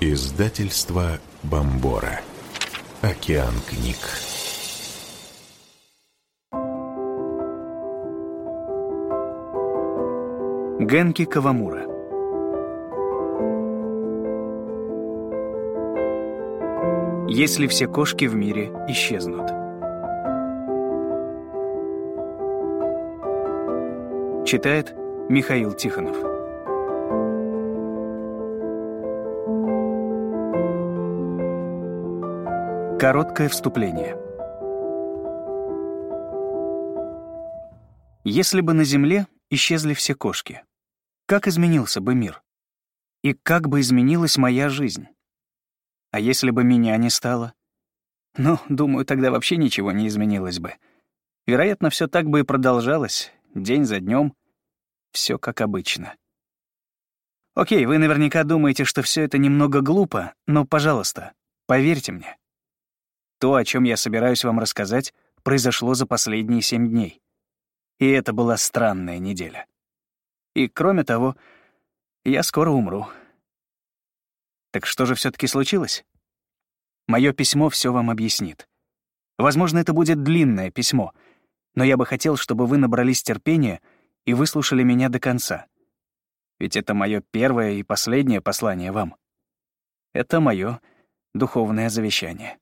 Издательство Бомбора. Океан книг. Генки Кавамура. Если все кошки в мире исчезнут. Читает Михаил Тихонов. Короткое вступление. Если бы на Земле исчезли все кошки, как изменился бы мир? И как бы изменилась моя жизнь? А если бы меня не стало? Ну, думаю, тогда вообще ничего не изменилось бы. Вероятно, все так бы и продолжалось, день за днем, все как обычно. Окей, вы наверняка думаете, что все это немного глупо, но, пожалуйста, поверьте мне. То, о чем я собираюсь вам рассказать, произошло за последние семь дней. И это была странная неделя. И, кроме того, я скоро умру. Так что же все таки случилось? Мое письмо все вам объяснит. Возможно, это будет длинное письмо, но я бы хотел, чтобы вы набрались терпения и выслушали меня до конца. Ведь это мое первое и последнее послание вам. Это мое духовное завещание.